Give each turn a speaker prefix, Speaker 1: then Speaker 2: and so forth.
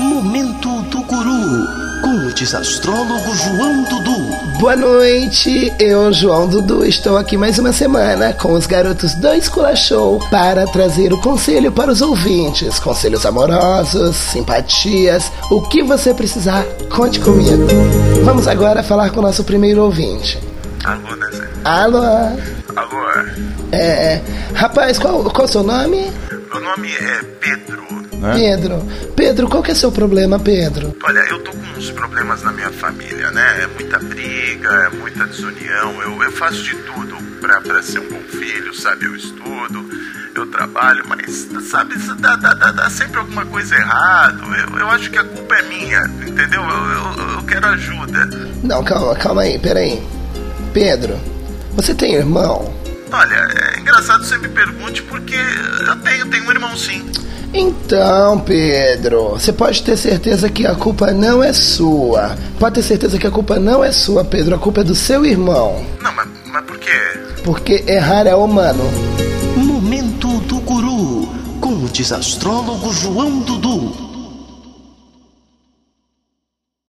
Speaker 1: Momento do Guru, com o desastrólogo João Dudu.
Speaker 2: Boa noite, eu, João Dudu, estou aqui mais uma semana com os garotos do Escola Show para trazer o conselho para os ouvintes. Conselhos amorosos, simpatias, o que você precisar, conte comigo. Vamos agora falar com o nosso primeiro ouvinte.
Speaker 3: Alô, né, Zé?
Speaker 2: Alô?
Speaker 3: Alô,
Speaker 2: É, rapaz, qual qual o seu nome?
Speaker 3: meu nome é Pedro.
Speaker 2: Pedro. Pedro, qual que é seu problema, Pedro?
Speaker 3: Olha, eu tô com uns problemas na minha família, né? É muita briga, é muita desunião. Eu, eu faço de tudo pra, pra ser um bom filho, sabe? Eu estudo, eu trabalho, mas, sabe, dá, dá, dá, dá sempre alguma coisa errada. Eu, eu acho que a culpa é minha, entendeu? Eu, eu, eu quero ajuda.
Speaker 2: Não, calma, calma aí, peraí. Pedro, você tem irmão?
Speaker 3: Olha, é engraçado você me pergunte porque eu tenho, tenho um irmão sim.
Speaker 2: Então, Pedro, você pode ter certeza que a culpa não é sua. Pode ter certeza que a culpa não é sua, Pedro. A culpa é do seu irmão.
Speaker 3: Não, mas, mas por quê?
Speaker 2: Porque errar é humano.
Speaker 1: Momento do Guru, com o desastrólogo João Dudu.